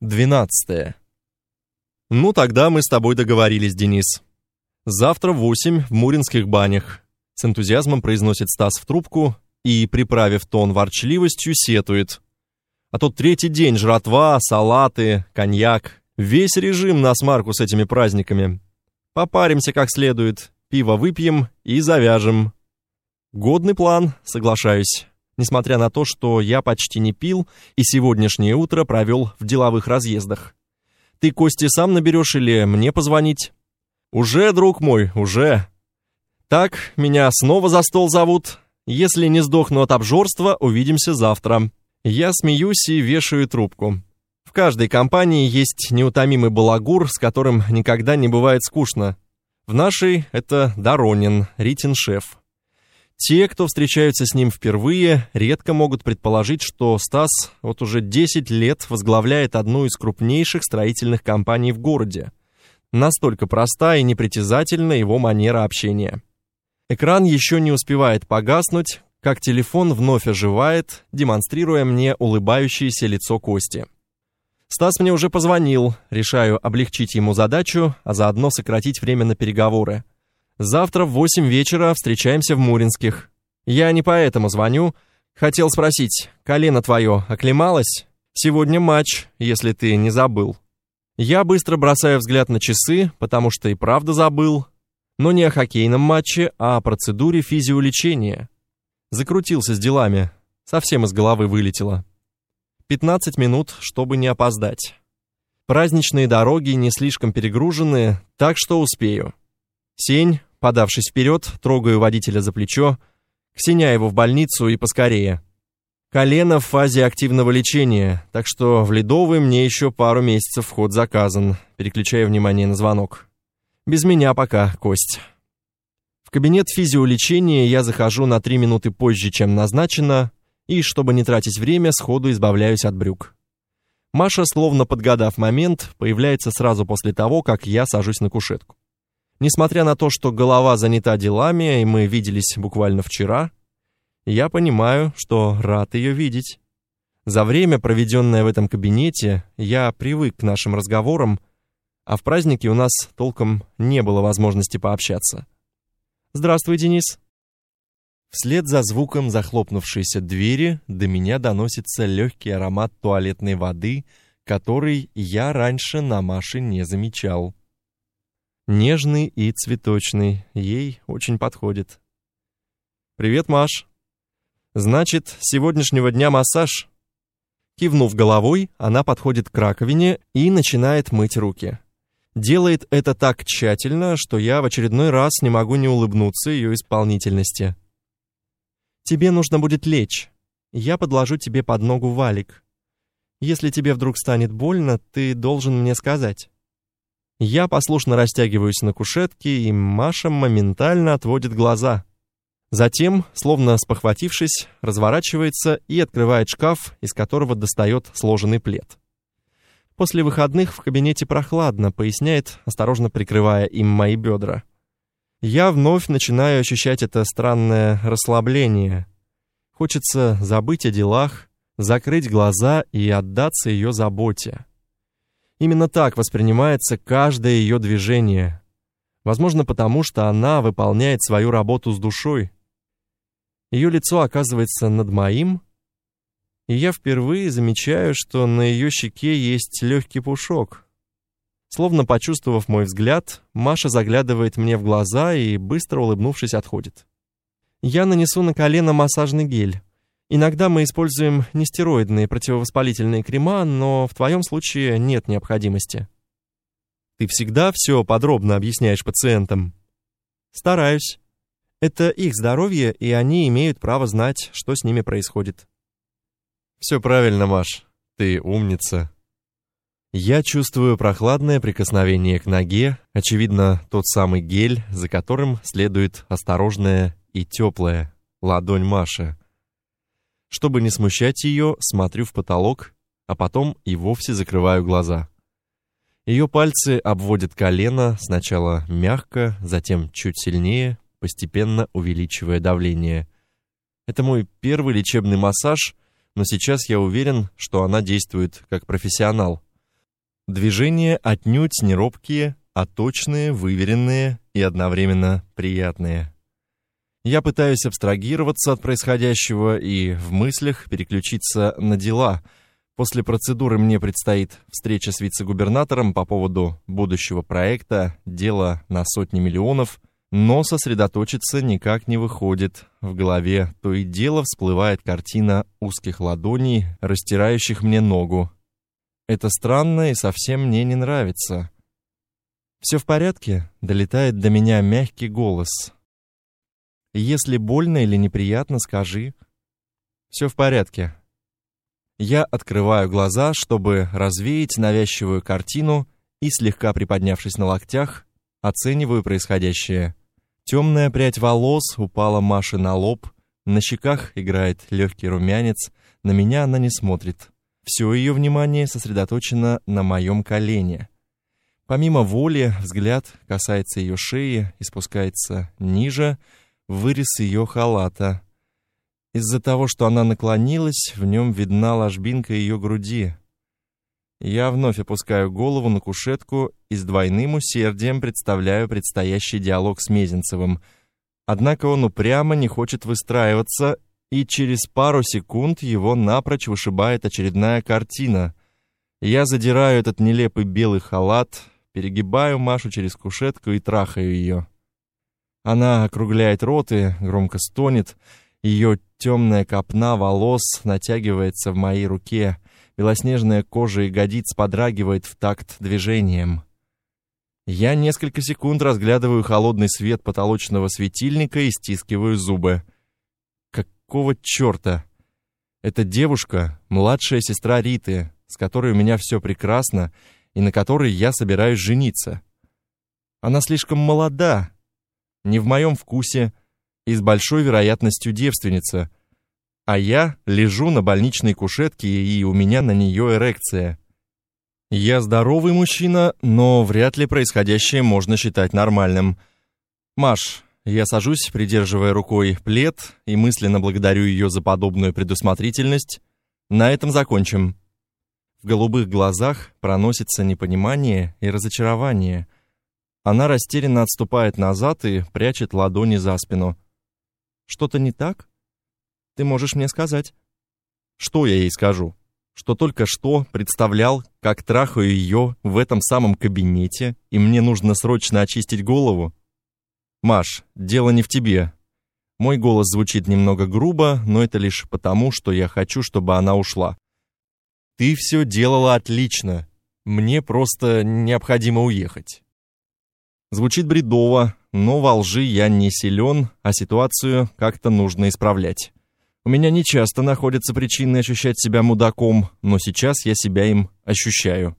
12. Ну, тогда мы с тобой договорились, Денис. Завтра в 8 в Муринских банях. С энтузиазмом произносит Стас в трубку и, приправив тон ворчливостью, сетует. А тут третий день жратва, салаты, коньяк. Весь режим на смарку с этими праздниками. Попаримся как следует, пиво выпьем и завяжем. Годный план, соглашаюсь несмотря на то, что я почти не пил и сегодняшнее утро провел в деловых разъездах. Ты, Кости, сам наберешь или мне позвонить? Уже, друг мой, уже. Так, меня снова за стол зовут. Если не сдохну от обжорства, увидимся завтра. Я смеюсь и вешаю трубку. В каждой компании есть неутомимый балагур, с которым никогда не бывает скучно. В нашей это Доронин, Ритин шеф. Те, кто встречаются с ним впервые, редко могут предположить, что Стас вот уже 10 лет возглавляет одну из крупнейших строительных компаний в городе. Настолько проста и непритязательна его манера общения. Экран еще не успевает погаснуть, как телефон вновь оживает, демонстрируя мне улыбающееся лицо Кости. Стас мне уже позвонил, решаю облегчить ему задачу, а заодно сократить время на переговоры. Завтра в восемь вечера встречаемся в Муринских. Я не поэтому звоню. Хотел спросить, колено твое оклемалось? Сегодня матч, если ты не забыл. Я быстро бросаю взгляд на часы, потому что и правда забыл. Но не о хоккейном матче, а о процедуре физиолечения. Закрутился с делами. Совсем из головы вылетело. 15 минут, чтобы не опоздать. Праздничные дороги не слишком перегружены, так что успею. Сень, Подавшись вперед, трогаю водителя за плечо. Ксеня его в больницу и поскорее. Колено в фазе активного лечения, так что в Ледовый мне еще пару месяцев вход заказан. Переключаю внимание на звонок. Без меня пока, Кость. В кабинет физиолечения я захожу на три минуты позже, чем назначено, и, чтобы не тратить время, сходу избавляюсь от брюк. Маша, словно подгадав момент, появляется сразу после того, как я сажусь на кушетку. Несмотря на то, что голова занята делами, и мы виделись буквально вчера, я понимаю, что рад ее видеть. За время, проведенное в этом кабинете, я привык к нашим разговорам, а в празднике у нас толком не было возможности пообщаться. Здравствуй, Денис. Вслед за звуком захлопнувшейся двери до меня доносится легкий аромат туалетной воды, который я раньше на Маше не замечал. Нежный и цветочный, ей очень подходит. Привет, Маш. Значит, с сегодняшнего дня массаж. Кивнув головой, она подходит к раковине и начинает мыть руки. Делает это так тщательно, что я в очередной раз не могу не улыбнуться ее исполнительности. Тебе нужно будет лечь. Я подложу тебе под ногу валик. Если тебе вдруг станет больно, ты должен мне сказать. Я послушно растягиваюсь на кушетке, и Маша моментально отводит глаза. Затем, словно спохватившись, разворачивается и открывает шкаф, из которого достает сложенный плед. После выходных в кабинете прохладно, поясняет, осторожно прикрывая им мои бедра. Я вновь начинаю ощущать это странное расслабление. Хочется забыть о делах, закрыть глаза и отдаться ее заботе. Именно так воспринимается каждое ее движение. Возможно, потому что она выполняет свою работу с душой. Ее лицо оказывается над моим, и я впервые замечаю, что на ее щеке есть легкий пушок. Словно почувствовав мой взгляд, Маша заглядывает мне в глаза и быстро улыбнувшись отходит. Я нанесу на колено массажный гель. Иногда мы используем нестероидные противовоспалительные крема, но в твоем случае нет необходимости. Ты всегда все подробно объясняешь пациентам. Стараюсь. Это их здоровье, и они имеют право знать, что с ними происходит. Все правильно, Маш. Ты умница. Я чувствую прохладное прикосновение к ноге, очевидно, тот самый гель, за которым следует осторожная и теплая ладонь Маши. Чтобы не смущать ее, смотрю в потолок, а потом и вовсе закрываю глаза. Ее пальцы обводят колено, сначала мягко, затем чуть сильнее, постепенно увеличивая давление. Это мой первый лечебный массаж, но сейчас я уверен, что она действует как профессионал. Движения отнюдь не робкие, а точные, выверенные и одновременно приятные. Я пытаюсь абстрагироваться от происходящего и в мыслях переключиться на дела. После процедуры мне предстоит встреча с вице-губернатором по поводу будущего проекта, дело на сотни миллионов, но сосредоточиться никак не выходит. В голове то и дело всплывает картина узких ладоней, растирающих мне ногу. Это странно и совсем мне не нравится. «Все в порядке?» — долетает до меня мягкий голос. «Если больно или неприятно, скажи». «Все в порядке». Я открываю глаза, чтобы развеять навязчивую картину и, слегка приподнявшись на локтях, оцениваю происходящее. Темная прядь волос упала Маше на лоб, на щеках играет легкий румянец, на меня она не смотрит. Все ее внимание сосредоточено на моем колене. Помимо воли, взгляд касается ее шеи и спускается ниже, вырез ее халата. Из-за того, что она наклонилась, в нем видна ложбинка ее груди. Я вновь опускаю голову на кушетку и с двойным усердием представляю предстоящий диалог с Мезенцевым. Однако он упрямо не хочет выстраиваться, и через пару секунд его напрочь вышибает очередная картина. Я задираю этот нелепый белый халат, перегибаю Машу через кушетку и трахаю ее. Она округляет рот и громко стонет. Ее темная копна волос натягивается в моей руке. Белоснежная кожа ягодиц подрагивает в такт движением. Я несколько секунд разглядываю холодный свет потолочного светильника и стискиваю зубы. Какого черта? Эта девушка — младшая сестра Риты, с которой у меня все прекрасно, и на которой я собираюсь жениться. Она слишком молода, не в моем вкусе и с большой вероятностью девственница, а я лежу на больничной кушетке, и у меня на нее эрекция. Я здоровый мужчина, но вряд ли происходящее можно считать нормальным. Маш, я сажусь, придерживая рукой плед, и мысленно благодарю ее за подобную предусмотрительность. На этом закончим. В голубых глазах проносится непонимание и разочарование. Она растерянно отступает назад и прячет ладони за спину. Что-то не так? Ты можешь мне сказать? Что я ей скажу? Что только что представлял, как трахаю ее в этом самом кабинете, и мне нужно срочно очистить голову? Маш, дело не в тебе. Мой голос звучит немного грубо, но это лишь потому, что я хочу, чтобы она ушла. Ты все делала отлично. Мне просто необходимо уехать. Звучит бредово, но во лжи я не силен, а ситуацию как-то нужно исправлять. У меня не часто находятся причины ощущать себя мудаком, но сейчас я себя им ощущаю.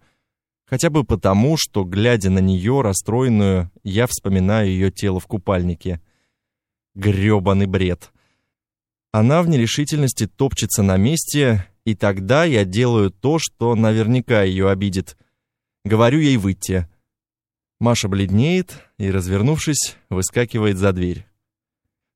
Хотя бы потому, что, глядя на нее, расстроенную, я вспоминаю ее тело в купальнике. Грёбаный бред. Она в нерешительности топчется на месте, и тогда я делаю то, что наверняка ее обидит. Говорю ей выйти. Маша бледнеет и, развернувшись, выскакивает за дверь.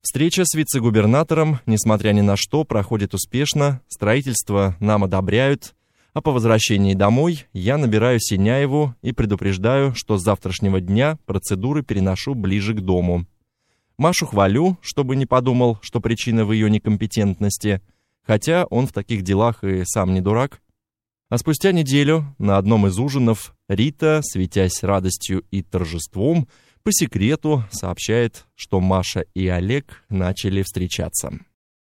Встреча с вице-губернатором, несмотря ни на что, проходит успешно, строительство нам одобряют, а по возвращении домой я набираю Синяеву и предупреждаю, что с завтрашнего дня процедуры переношу ближе к дому. Машу хвалю, чтобы не подумал, что причина в ее некомпетентности – хотя он в таких делах и сам не дурак. А спустя неделю на одном из ужинов Рита, светясь радостью и торжеством, по секрету сообщает, что Маша и Олег начали встречаться.